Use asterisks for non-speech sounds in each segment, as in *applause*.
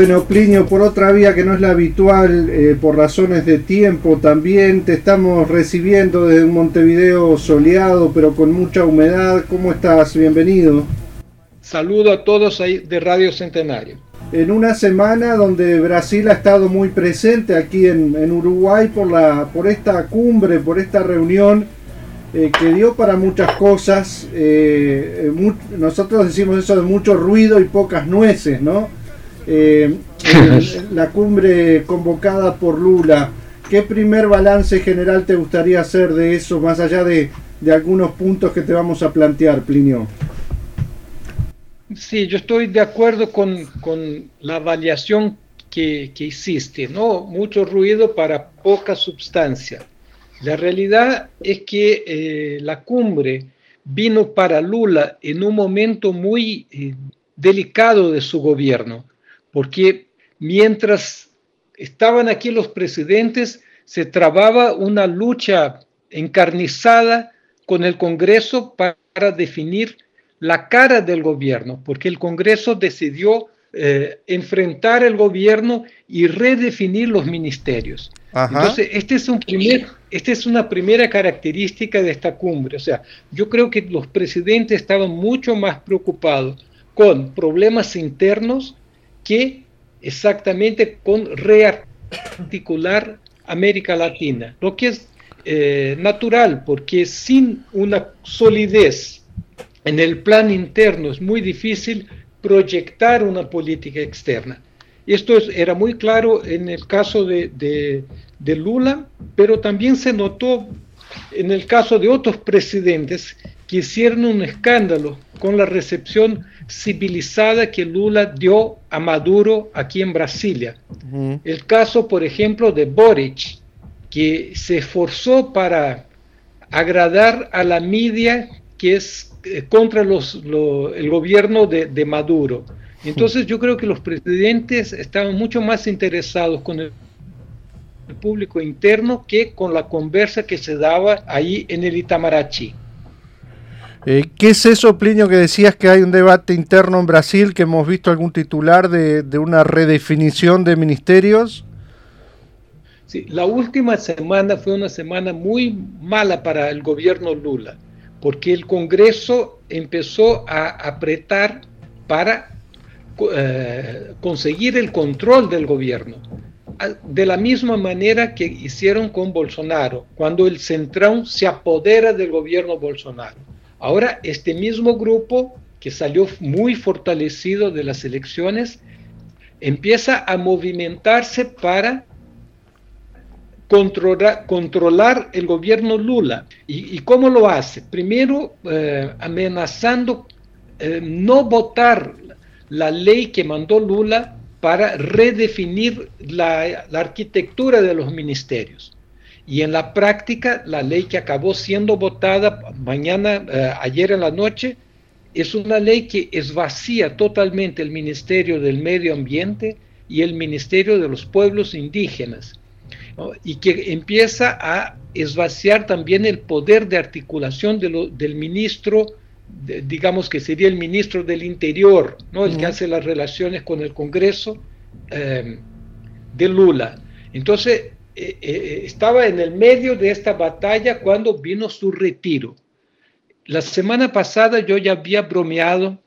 Bueno, Plinio, por otra vía que no es la habitual, eh, por razones de tiempo también, te estamos recibiendo desde un Montevideo soleado, pero con mucha humedad. ¿Cómo estás? Bienvenido. Saludo a todos ahí de Radio Centenario. En una semana donde Brasil ha estado muy presente aquí en, Uruguay por, la, por esta cumbre, por esta reunión eh, que dio para muchas cosas. Eh, nosotros decimos eso de mucho ruido y pocas nueces, ¿no? Eh, la cumbre convocada por Lula. ¿Qué primer balance general te gustaría hacer de eso, más allá de, algunos puntos que te vamos a plantear, Plinio? Sí, yo estoy de acuerdo con, la avaliación que, que, hiciste, ¿no? Mucho ruido para poca sustancia. La realidad es que eh, la cumbre vino para Lula en un momento muy eh, delicado de su gobierno porque mientras estaban aquí los presidentes, se trababa una lucha encarnizada con el Congreso para definir la cara del gobierno, porque el Congreso decidió eh, enfrentar el gobierno y redefinir los ministerios. Entonces, este es un primer, esta es una primera característica de esta cumbre. O sea, yo creo que los presidentes estaban mucho más preocupados con problemas internos que exactamente con rearticular América Latina, lo que es eh, natural, porque sin una solidez en el plan interno es muy difícil proyectar una política externa. Esto era muy claro en el caso de, de Lula, pero también se notó en el caso de otros presidentes que hicieron un escándalo con la recepción civilizada que Lula dio a Maduro aquí en Brasilia. El caso, por ejemplo, de Boric, que se esforzó para agradar a la media que es eh, contra los, el gobierno de, de Maduro. Entonces yo creo que los presidentes estaban mucho más interesados con el público interno que con la conversa que se daba ahí en el Itamaraty. Eh, ¿Qué es eso, Plinio, que decías que hay un debate interno en Brasil, que hemos visto algún titular de, una redefinición de ministerios? Sí, la última semana fue una semana muy mala para el gobierno Lula, porque el Congreso empezó a apretar para eh, conseguir el control del gobierno, de la misma manera que hicieron con Bolsonaro, cuando el Centrón se apodera del gobierno Bolsonaro. Ahora, este mismo grupo que salió muy fortalecido de las elecciones, empieza a movimentarse para controlar, el gobierno Lula. ¿Y, cómo lo hace? Primero, eh, amenazando eh, no votar la ley que mandó Lula para redefinir la arquitectura de los ministerios. Y en la práctica, la ley que acabó siendo votada mañana, eh, ayer en la noche, es una ley que esvacía totalmente el Ministerio del Medio Ambiente y el Ministerio de los Pueblos Indígenas, y que empieza a esvaciar también el poder de articulación del ministro, digamos que sería el ministro del Interior, ¿no? el que hace las relaciones con el Congreso eh, de Lula. Entonces, eh, eh, estaba en el medio de esta batalla cuando vino su retiro. La semana pasada yo ya había bromeado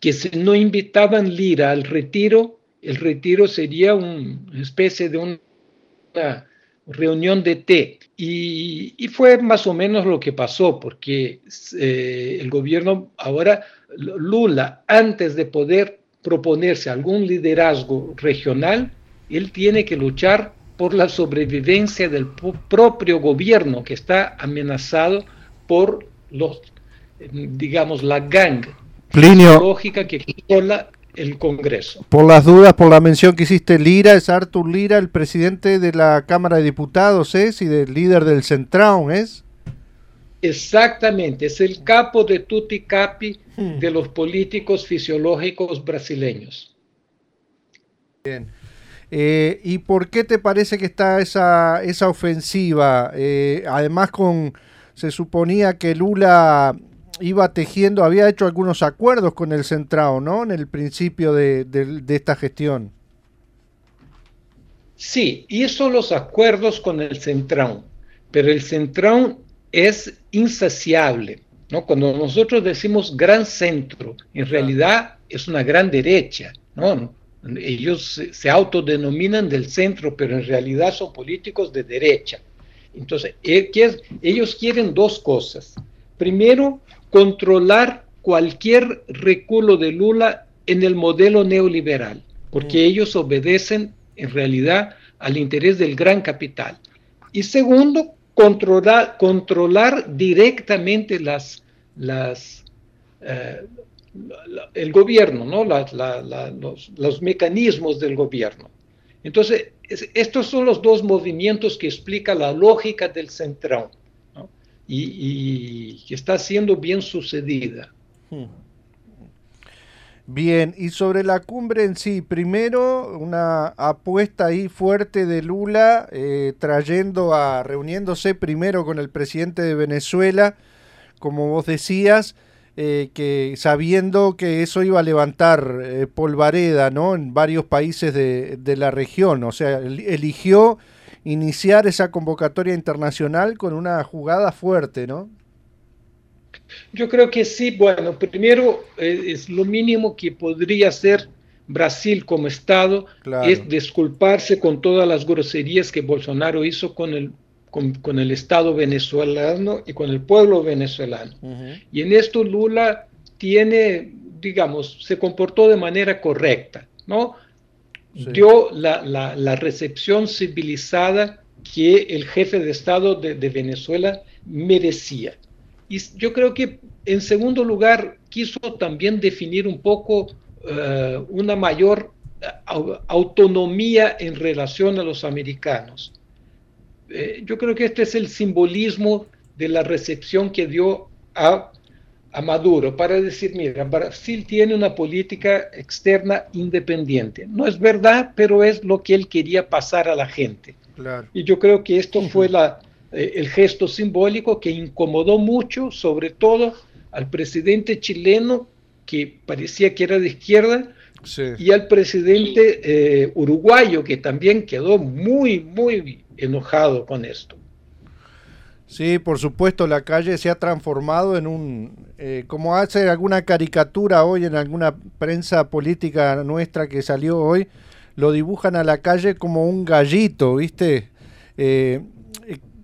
que si no invitaban Lira al retiro, el retiro sería una especie de una reunión de té. Y, fue más o menos lo que pasó, porque eh, el gobierno ahora, Lula, antes de poder proponerse algún liderazgo regional, él tiene que luchar por la sobrevivencia del propio gobierno que está amenazado por los, digamos, la gang Plinio, lógica que controla el Congreso. Por las dudas, por la mención que hiciste, Lira es Artur Lira, el presidente de la Cámara de Diputados, ¿es? Y del líder del Centrão, ¿es? Exactamente, es el capo de tutti capi hmm. de los políticos fisiológicos brasileños. Bien. Eh, ¿Y por qué te parece que está esa, esa ofensiva? Eh, además, con se suponía que Lula iba tejiendo, había hecho algunos acuerdos con el Centrao, ¿no? En el principio de, esta gestión. Sí, hizo los acuerdos con el Centrao, pero el Centrao es insaciable, ¿no? Cuando nosotros decimos gran centro, en realidad es una gran derecha, ¿no? Ellos se autodenominan del centro, pero en realidad son políticos de derecha. Entonces, eh, ellos quieren dos cosas. Primero, controlar cualquier reculo de Lula en el modelo neoliberal, porque mm. ellos obedecen en realidad al interés del gran capital. Y segundo, controlar, controlar directamente las, las, eh, el gobierno, ¿no? los, los, mecanismos del gobierno. Entonces, estos son los dos movimientos que explican la lógica del centrón y, que está siendo bien sucedida. Hmm. Bien, y sobre la cumbre en sí, primero una apuesta ahí fuerte de Lula, eh, trayendo a, reuniéndose primero con el presidente de Venezuela, como vos decías, eh, que sabiendo que eso iba a levantar eh, polvareda ¿no? en varios países de, la región. O sea, eligió iniciar esa convocatoria internacional con una jugada fuerte, ¿no? Yo creo que sí. Bueno, primero eh, es lo mínimo que podría hacer Brasil como Estado, es disculparse con todas las groserías que Bolsonaro hizo con el con, el Estado venezolano y con el pueblo venezolano. Y en esto Lula tiene, digamos, se comportó de manera correcta, ¿no? Dio la, recepción civilizada que el jefe de Estado de, Venezuela merecía. Y yo creo que, en segundo lugar, quiso también definir un poco eh, una mayor eh, autonomía en relación a los americanos. Eh, yo creo que este es el simbolismo de la recepción que dio a, Maduro para decir, mira, Brasil tiene una política externa independiente. No es verdad, pero es lo que él quería pasar a la gente. Y yo creo que esto fue la, eh, el gesto simbólico que incomodó mucho, sobre todo al presidente chileno, que parecía que era de izquierda, y al presidente eh, uruguayo, que también quedó muy, muy enojado con esto. Sí, por supuesto, la calle se ha transformado en un, eh, como hace alguna caricatura hoy en alguna prensa política nuestra que salió hoy, lo dibujan a la calle como un gallito, ¿viste? Eh,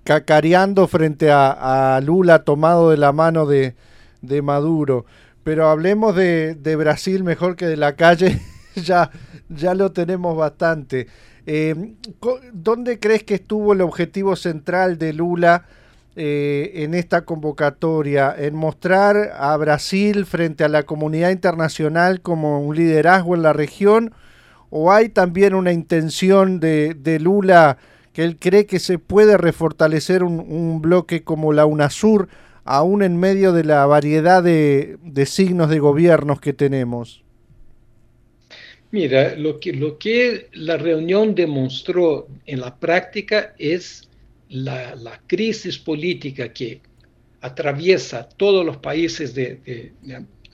cacareando frente a, Lula tomado de la mano de, de Maduro. Pero hablemos de, de, Brasil mejor que de la calle, *laughs* ya, ya lo tenemos bastante. Eh, ¿Dónde crees que estuvo el objetivo central de Lula eh, en esta convocatoria? ¿En mostrar a Brasil frente a la comunidad internacional como un liderazgo en la región? ¿O hay también una intención de, Lula que él cree que se puede refortalecer un, bloque como la UNASUR, aún en medio de la variedad de signos de gobiernos que tenemos? Mira, lo que, lo que la reunión demostró en la práctica es la, crisis política que atraviesa todos los países de,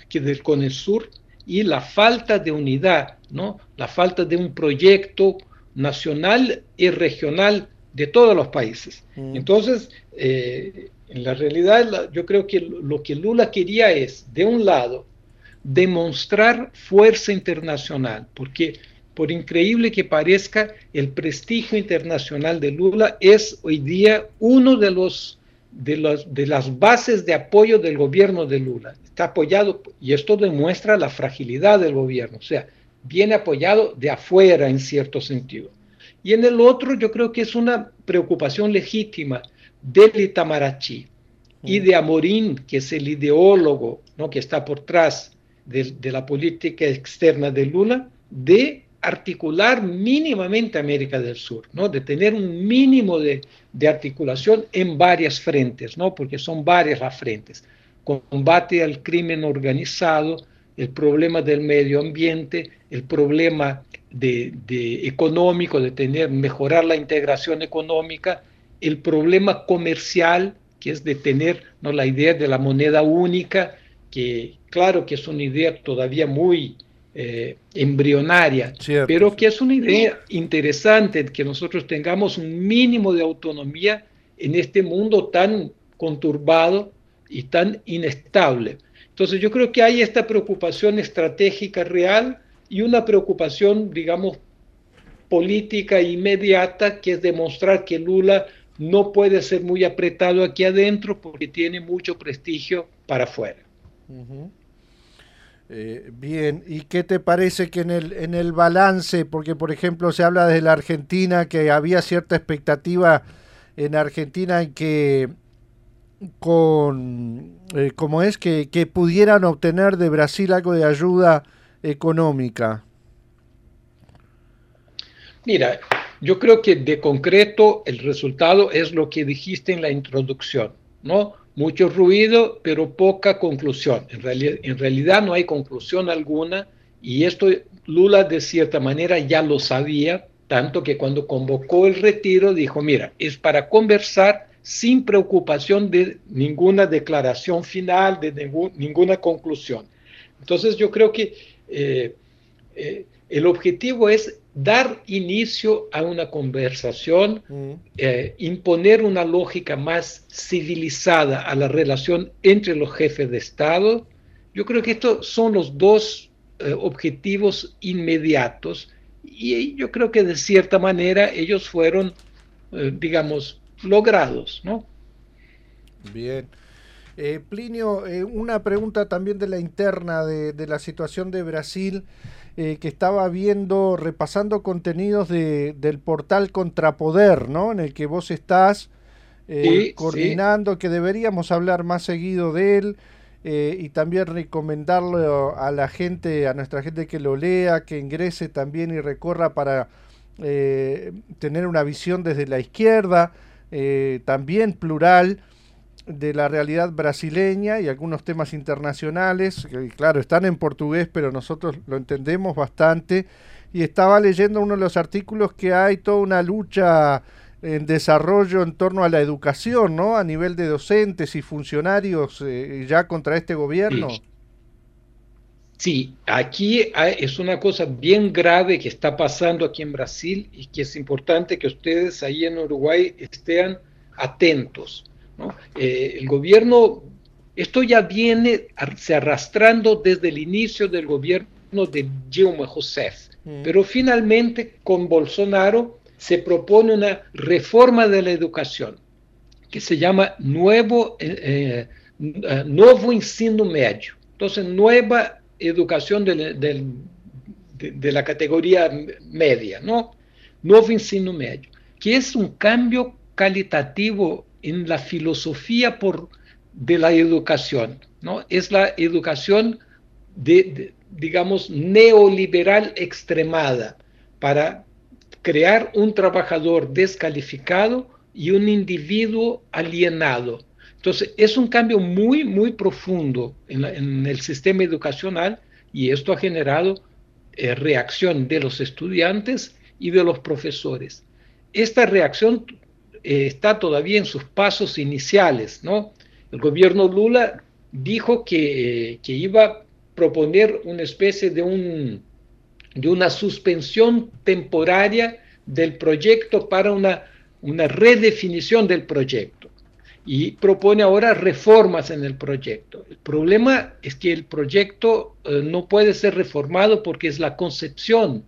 aquí del Cono Sur y la falta de unidad, ¿no? la falta de un proyecto nacional y regional de todos los países. Mm. Entonces, eh, en la realidad, yo creo que lo que Lula quería es, de un lado, demostrar fuerza internacional, porque por increíble que parezca, el prestigio internacional de Lula es hoy día uno de los de, los, de las bases de apoyo del gobierno de Lula. Está apoyado, y esto demuestra la fragilidad del gobierno, o sea, viene apoyado de afuera en cierto sentido. Y en el otro yo creo que es una preocupación legítima del Itamaraty y mm. de Amorín, que es el ideólogo ¿no? que está por detrás de, la política externa de Lula de articular mínimamente América del Sur, ¿no? de tener un mínimo de, de, articulación en varias frentes, ¿no? porque son varias las frentes. Combate al crimen organizado, el problema del medio ambiente, el problema de, de económico, de tener, mejorar la integración económica, el problema comercial, que es de tener ¿no? la idea de la moneda única, que claro que es una idea todavía muy eh, embrionaria, pero que es una idea interesante que nosotros tengamos un mínimo de autonomía en este mundo tan conturbado y tan inestable. Entonces yo creo que hay esta preocupación estratégica real y una preocupación, digamos, política inmediata, que es demostrar que Lula no puede ser muy apretado aquí adentro porque tiene mucho prestigio para afuera. Eh, bien, ¿y qué te parece que en el, en el balance, porque por ejemplo se habla desde la Argentina que había cierta expectativa en Argentina en que con, eh, como es, que, que pudieran obtener de Brasil algo de ayuda económica? Mira, yo creo que de concreto el resultado es lo que dijiste en la introducción, ¿no? mucho ruido, pero poca conclusión. En, realidad no hay conclusión alguna y esto Lula de cierta manera ya lo sabía, tanto que cuando convocó el retiro dijo, mira, es para conversar sin preocupación de ninguna declaración final, de ninguna conclusión. Entonces yo creo que eh, eh, el objetivo es dar inicio a una conversación, eh, imponer una lógica más civilizada a la relación entre los jefes de Estado. Yo creo que estos son los dos eh, objetivos inmediatos y yo creo que de cierta manera ellos fueron, eh, digamos, logrados, ¿no? Bien. Plinio, una pregunta también de la interna de la situación de Brasil. Eh, que estaba viendo, repasando contenidos de, del portal Contrapoder, ¿no? En el que vos estás eh, coordinando, que deberíamos hablar más seguido de él. Eh, y también recomendarlo a la gente, a nuestra gente que lo lea, que ingrese también y recorra para tener una visión desde la izquierda, también plural de la realidad brasileña y algunos temas internacionales, que claro, están en portugués, pero nosotros lo entendemos bastante. Y estaba leyendo uno de los artículos que hay toda una lucha en desarrollo en torno a la educación, ¿no? A nivel de docentes y funcionarios eh, ya contra este gobierno. Sí, aquí es una cosa bien grave que está pasando aquí en Brasil y que es importante que ustedes ahí en Uruguay estén atentos. Eh, el gobierno, esto ya viene se arrastrando desde el inicio del gobierno de Dilma Rousseff, mm. pero finalmente con Bolsonaro se propone una reforma de la educación que se llama nuevo, eh, eh, nuevo ensino medio. Entonces, nueva educación de, de, la categoría media, ¿no? Nuevo ensino medio, que es un cambio calitativo en la filosofía por, de la educación, ¿no? Es la educación, de, digamos, neoliberal extremada para crear un trabajador descalificado y un individuo alienado. Entonces, es un cambio muy, muy profundo en, el sistema educacional y esto ha generado eh, reacción de los estudiantes y de los profesores. Esta reacción eh, está todavía en sus pasos iniciales, ¿no? El gobierno Lula dijo que, iba a proponer una especie de, un, de una suspensión temporaria del proyecto para una, una redefinición del proyecto y propone ahora reformas en el proyecto. El problema es que el proyecto eh, no puede ser reformado porque es la concepción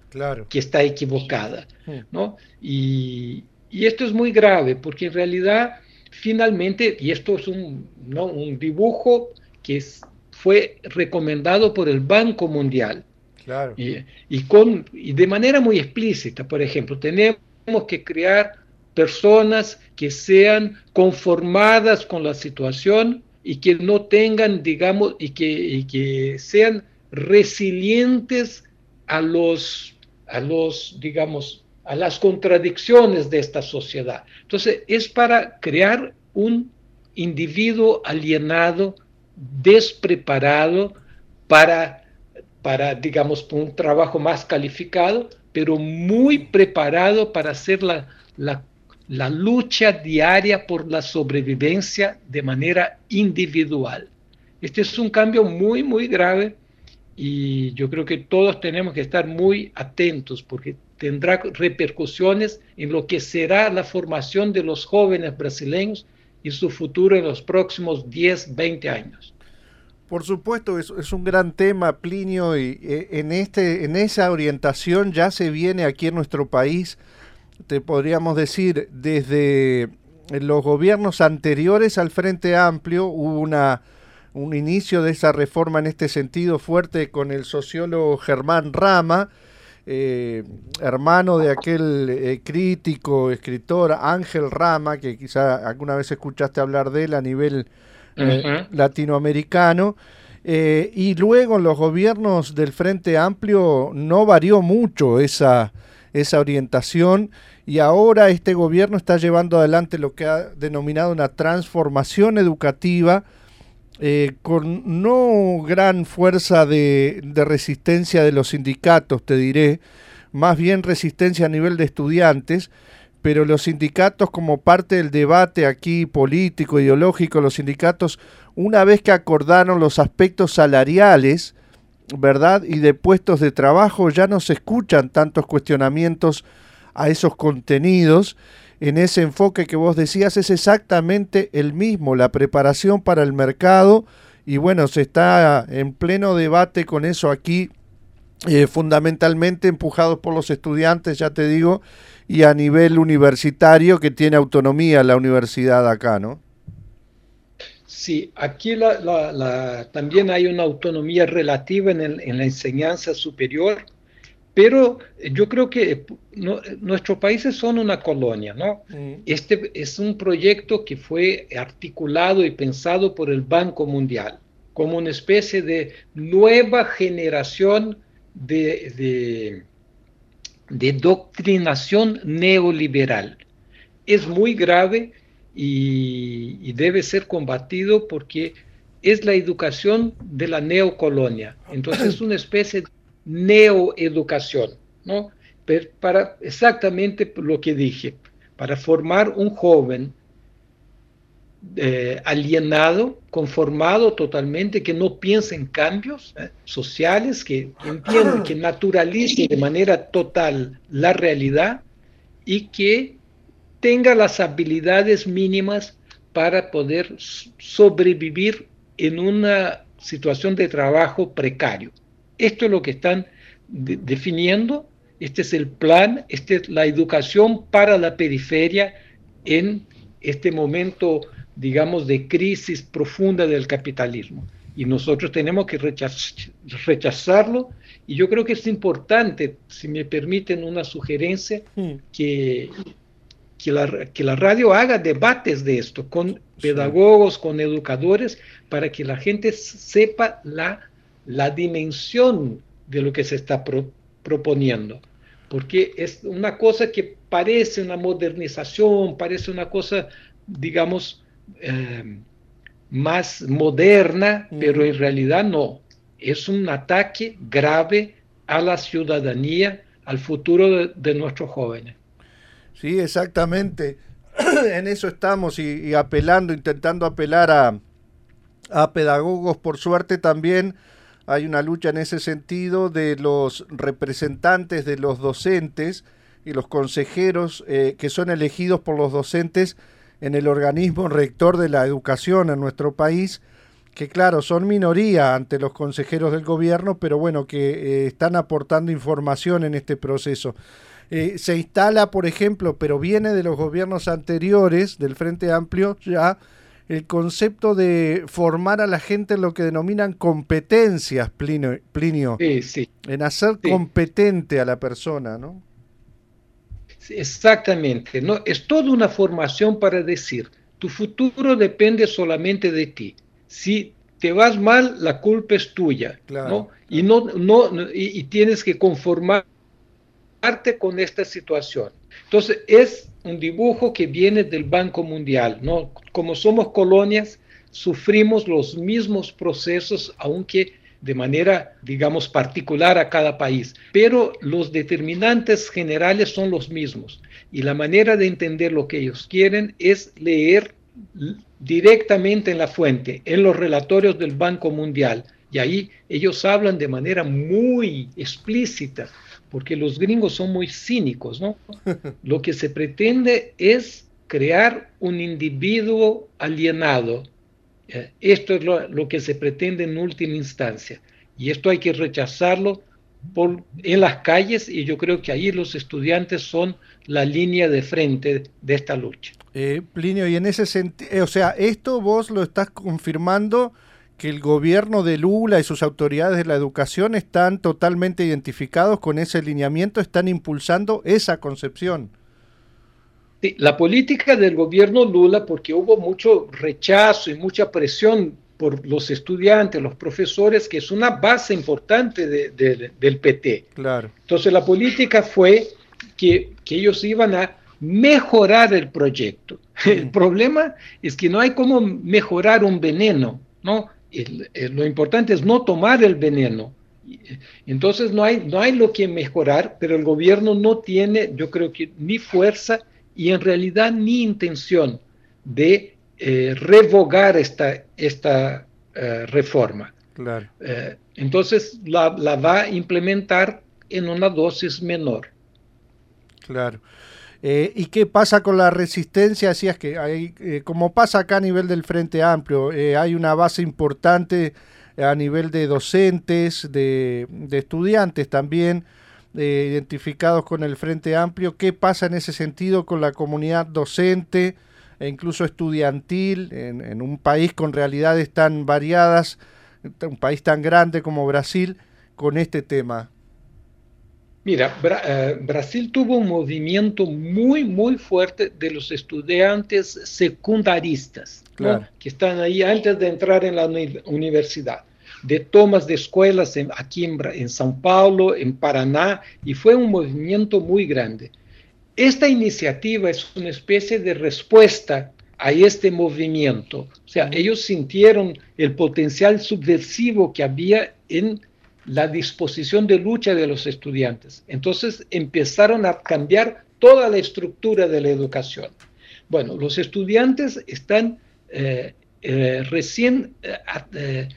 que está equivocada. ¿no? Y, y esto es muy grave porque en realidad finalmente, y esto es un, un dibujo que fue recomendado por el Banco Mundial. Claro. Y, con, y de manera muy explícita, por ejemplo, tenemos que crear personas que sean conformadas con la situación y que no tengan, digamos, y que, que sean resilientes a los, a los, digamos, a las contradicciones de esta sociedad. Entonces, es para crear un individuo alienado, despreparado para, para digamos, un trabajo más calificado, pero muy preparado para hacer la, la, la lucha diaria por la sobrevivencia de manera individual. Este es un cambio muy, muy grave y yo creo que todos tenemos que estar muy atentos porque tendrá repercusiones en lo que será la formación de los jóvenes brasileños y su futuro en los próximos 10, 20 años. Por supuesto, es, es, un gran tema, Plinio, y eh, en, este, en esa orientación ya se viene aquí en nuestro país, te podríamos decir, desde los gobiernos anteriores al Frente Amplio hubo una, un inicio de esa reforma en este sentido fuerte con el sociólogo Germán Rama, eh, hermano de aquel eh, crítico, escritor Ángel Rama, que quizá alguna vez escuchaste hablar de él a nivel eh, latinoamericano. y luego en los gobiernos del Frente Amplio no varió mucho esa, esa orientación y ahora este gobierno está llevando adelante lo que ha denominado una transformación educativa eh, con no gran fuerza de, resistencia de los sindicatos, te diré, más bien resistencia a nivel de estudiantes, pero los sindicatos como parte del debate aquí político, ideológico, los sindicatos, una vez que acordaron los aspectos salariales, ¿verdad? Y de puestos de trabajo, ya no se escuchan tantos cuestionamientos a esos contenidos en ese enfoque que vos decías es exactamente el mismo, la preparación para el mercado y bueno, se está en pleno debate con eso aquí, eh, fundamentalmente empujados por los estudiantes, ya te digo, y a nivel universitario que tiene autonomía la universidad acá, ¿no? Sí, aquí también hay una autonomía relativa en, en la enseñanza superior pero yo creo que nuestros países son una colonia, ¿no? Mm. Este es un proyecto que fue articulado y pensado por el Banco Mundial como una especie de nueva generación de, de, doctrinación neoliberal. Es muy grave y, y debe ser combatido porque es la educación de la neocolonia. Entonces es una especie de neoeducación, ¿no? para exactamente lo que dije, para formar un joven eh, alienado, conformado totalmente, que no piense en cambios ¿eh? sociales, que, que naturalice de manera total la realidad y que tenga las habilidades mínimas para poder sobrevivir en una situación de trabajo precario. Esto es lo que están definiendo, este es el plan, esta es la educación para la periferia en este momento, digamos, de crisis profunda del capitalismo. Y nosotros tenemos que rechazarlo. Y yo creo que es importante, si me permiten una sugerencia, hmm. que, que, la, que la radio haga debates de esto con pedagogos, con educadores, para que la gente sepa la la dimensión de lo que se está proponiendo. Porque es una cosa que parece una modernización, parece una cosa, digamos, eh, más moderna, pero en realidad no. Es un ataque grave a la ciudadanía, al futuro de, nuestros jóvenes. Sí, exactamente. *clears throat* en eso estamos y, apelando, intentando apelar a, a pedagogos, por suerte también hay una lucha en ese sentido de los representantes de los docentes y los consejeros eh, que son elegidos por los docentes en el organismo rector de la educación en nuestro país, que claro, son minoría ante los consejeros del gobierno, pero bueno, que eh, están aportando información en este proceso. Eh, se instala, por ejemplo, pero viene de los gobiernos anteriores del Frente Amplio ya el concepto de formar a la gente en lo que denominan competencias, Plinio. sí, sí. En hacer competente a la persona, ¿no? Exactamente, ¿no? Es toda una formación para decir, tu futuro depende solamente de ti. Si te vas mal, la culpa es tuya, ¿no? Y, no, no, y, tienes que conformarte con esta situación. Entonces, es un dibujo que viene del Banco Mundial, ¿no? Como somos colonias, sufrimos los mismos procesos, aunque de manera, digamos, particular a cada país, pero los determinantes generales son los mismos. Y la manera de entender lo que ellos quieren es leer directamente en la fuente, en los relatorios del Banco Mundial. Y ahí ellos hablan de manera muy explícita, porque los gringos son muy cínicos, ¿no? *laughs* Lo que se pretende es crear un individuo alienado. Eh, esto es lo, que se pretende en última instancia. Y esto hay que rechazarlo por, en las calles y yo creo que ahí los estudiantes son la línea de frente de esta lucha. Eh, Plinio, y en ese sentido, eh, o sea, esto vos lo estás confirmando que el gobierno de Lula y sus autoridades de la educación están totalmente identificados con ese lineamiento, están impulsando esa concepción. Sí, la política del gobierno Lula, porque hubo mucho rechazo y mucha presión por los estudiantes, los profesores, que es una base importante del PT. Claro. Entonces la política fue que, que ellos iban a mejorar el proyecto. *laughs* El problema es que no hay cómo mejorar un veneno, ¿no? Lo importante es no tomar el veneno. Entonces no hay, no hay lo que mejorar, pero el gobierno no tiene, yo creo que ni fuerza y en realidad ni intención de eh, revogar esta, esta eh, reforma. Claro. Eh, entonces la, la va a implementar en una dosis menor. Claro. Eh, ¿Y qué pasa con la resistencia? Decías que hay, eh, como pasa acá a nivel del Frente Amplio, eh, hay una base importante a nivel de docentes, de, estudiantes también, identificados con el Frente Amplio. ¿Qué pasa en ese sentido con la comunidad docente e incluso estudiantil en, en un país con realidades tan variadas, un país tan grande como Brasil, con este tema? Mira, eh, Brasil tuvo un movimiento muy, muy fuerte de los estudiantes secundaristas, que están ahí antes de entrar en la universidad, de tomas de escuelas aquí en, en São Paulo, en Paraná, y fue un movimiento muy grande. Esta iniciativa es una especie de respuesta a este movimiento. O sea, ellos sintieron el potencial subversivo que había en la disposición de lucha de los estudiantes. Entonces empezaron a cambiar toda la estructura de la educación. Bueno, los estudiantes están eh, eh, recién eh,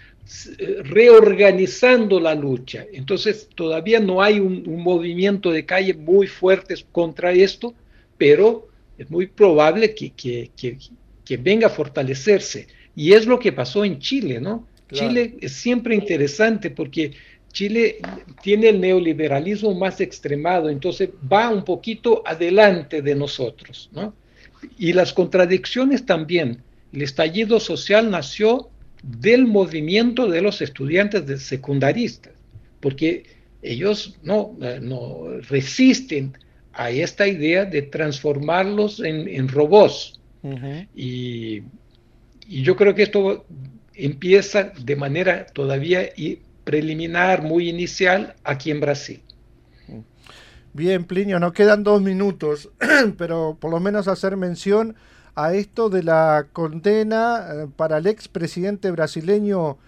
reorganizando la lucha. Entonces todavía no hay un, movimiento de calle muy fuerte contra esto, pero es muy probable que, que, venga a fortalecerse. Y es lo que pasó en Chile, ¿no? Chile es siempre interesante porque Chile tiene el neoliberalismo más extremado, entonces va un poquito adelante de nosotros, ¿no? Y las contradicciones también. El estallido social nació del movimiento de los estudiantes de secundaristas, porque ellos no, no resisten a esta idea de transformarlos en, robots. y, y, yo creo que esto empieza de manera todavía preliminar, muy inicial, aquí en Brasil. Bien, Plinio, nos quedan dos minutos, *clears throat* pero por lo menos hacer mención a esto de la condena eh, para el expresidente brasileño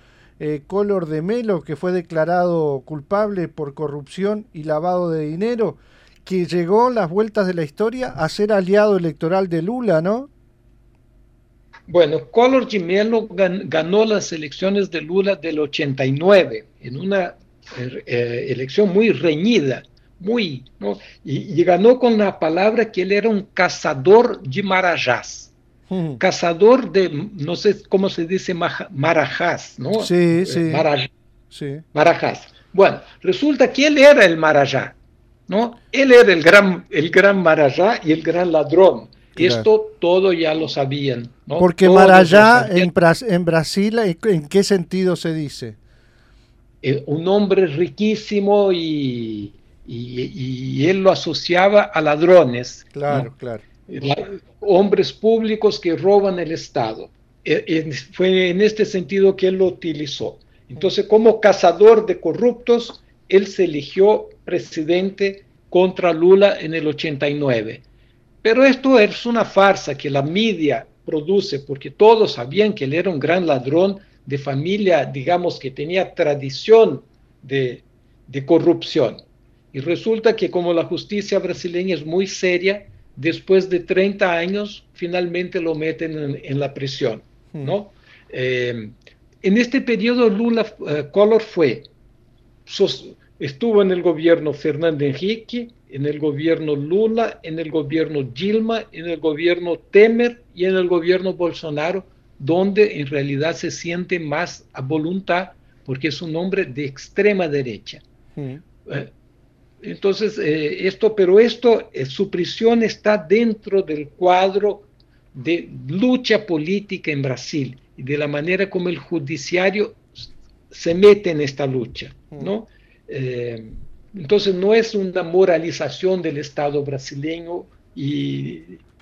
eh, Collor de Melo, que fue declarado culpable por corrupción y lavado de dinero, que llegó las vueltas de la historia a ser aliado electoral de Lula, ¿no? Bueno, Collor Gimelo ganó las elecciones de Lula del 89 en una eh, eh, elección muy reñida, muy, ¿no? y, ganó con la palabra que él era un cazador de marajás. Hmm. Cazador de, no sé cómo se dice marajás, ¿no? Sí, eh, sí. sí. Marajás. Bueno, resulta que él era el marajá, ¿no? Él era el gran, el gran marajá y el gran ladrón. Esto todo ya lo sabían. ¿no? Porque Marajá en, en, Brasil, ¿en qué sentido se dice? Eh, un hombre riquísimo y, y, él lo asociaba a ladrones. Claro, claro. hombres públicos que roban el Estado. eh, fue en este sentido que él lo utilizó. Entonces, como cazador de corruptos, él se eligió presidente contra Lula en el 89. Pero esto es una farsa que la media produce porque todos sabían que él era un gran ladrón de familia, digamos, que tenía tradición de, corrupción. Y resulta que como la justicia brasileña es muy seria, después de 30 años finalmente lo meten en, la prisión, ¿no? Eh, en este periodo Lula uh, Collor fue, estuvo en el gobierno Fernando Henrique, en el gobierno Lula, en el gobierno Dilma, en el gobierno Temer y en el gobierno Bolsonaro, donde en realidad se siente más a voluntad porque es un hombre de extrema derecha. Uh, entonces, eh, esto, pero esto, eh, su prisión está dentro del cuadro de lucha política en Brasil y de la manera como el judiciario se mete en esta lucha, ¿no? Eh, entonces no es una moralización del Estado brasileño y,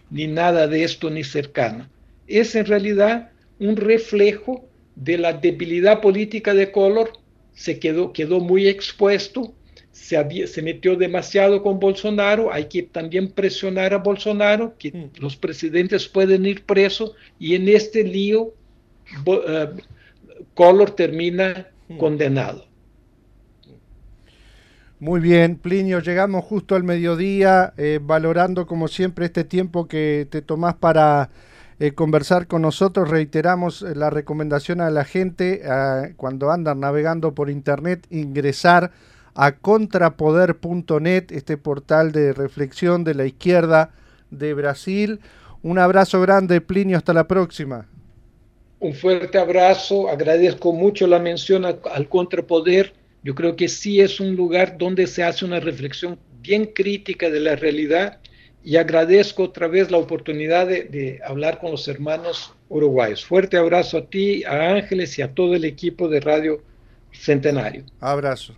ni nada de esto ni cercano. Es en realidad un reflejo de la debilidad política de Collor, se quedó, quedó muy expuesto, se, se metió demasiado con Bolsonaro, hay que también presionar a Bolsonaro, que mm. los presidentes pueden ir presos, y en este lío uh, Collor termina mm. condenado. Muy bien, Plinio, llegamos justo al mediodía, eh, valorando como siempre este tiempo que te tomás para eh, conversar con nosotros. Reiteramos eh, la recomendación a la gente cuando andan navegando por internet, ingresar a contrapoder.net, este portal de reflexión de la izquierda de Brasil. Un abrazo grande, Plinio, hasta la próxima. Un fuerte abrazo, agradezco mucho la mención al contrapoder. Yo creo que sí es un lugar donde se hace una reflexión bien crítica de la realidad y agradezco otra vez la oportunidad de, hablar con los hermanos uruguayos. Fuerte abrazo a ti, a Ángeles y a todo el equipo de Radio Centenario. Abrazo.